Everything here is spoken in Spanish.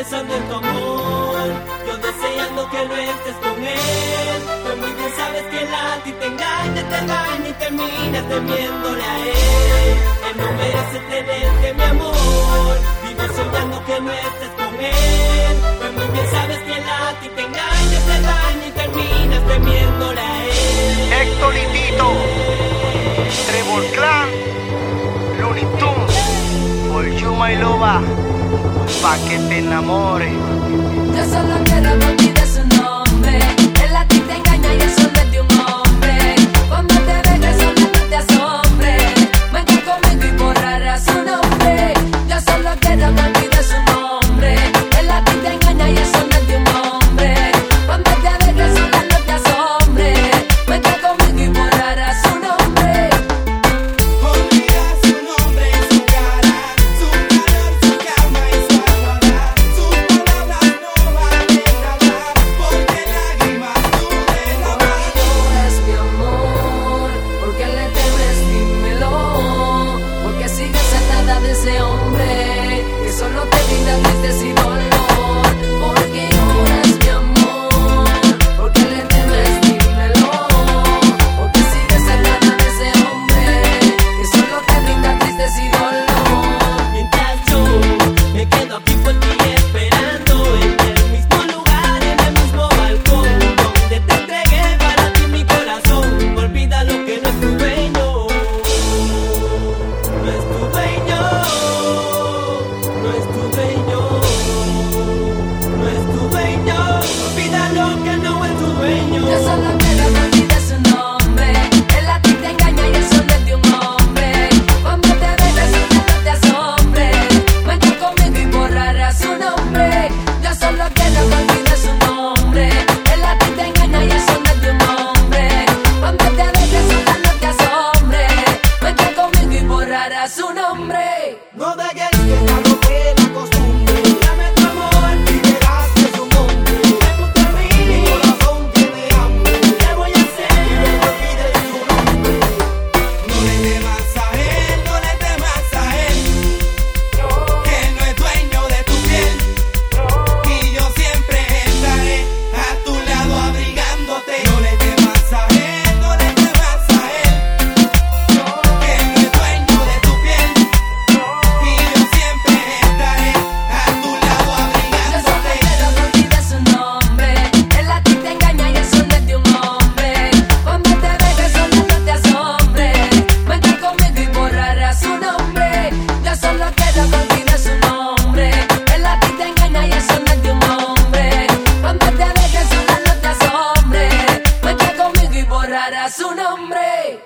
pensando en tu amor, yo deseando que no estés con él. Pues muy bien sabes que la ti te engaña, te daña y terminas temiéndole a él. Él no merece tenerte, mi amor. Vivo soñando soy Luba, pa' que te enamores. hombre.